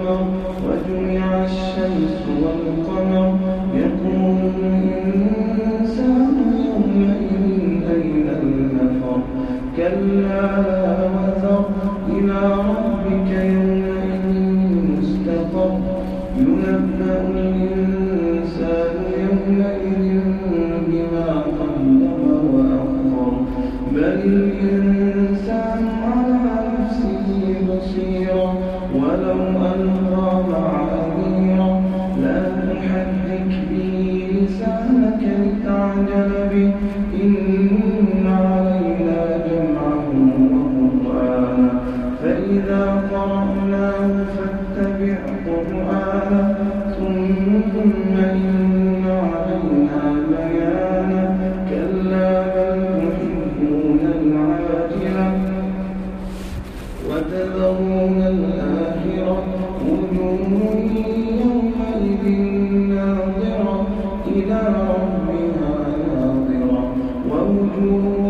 القمر وجمع الشمس والقمر يقول الإنسان يومئذ أين المفر؟ كلا لا وزر إلى ربك يومئذ مستقر. ينبأ الإنسان يومئذ بما قدم وأخر. بل الإنسان على نفسه بصيرا ولو ألقى معاذيرا لا تحرك به لسانك لتعجل به. إن علينا جمعه وقرآنه فإذا قرأناه فاتبع قرآنه ثم إن علينا بيانه كلا بل تحبون العاجلة. وتذرون الآخرة إلى ربها ناظرة. ووجوه